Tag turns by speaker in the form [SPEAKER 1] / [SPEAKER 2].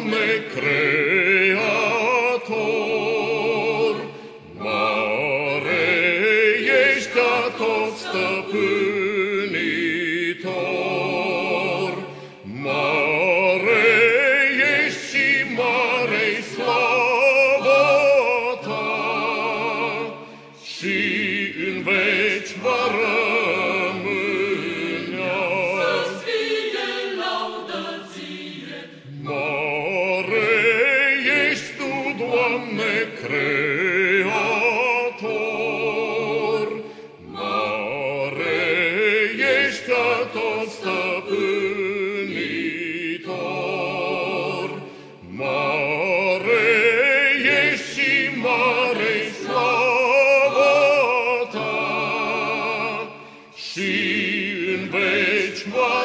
[SPEAKER 1] Doamne Creator, mare ești a tot stăpânii. Creator, mare ești ca tot mare ești și mare slava și în veci mare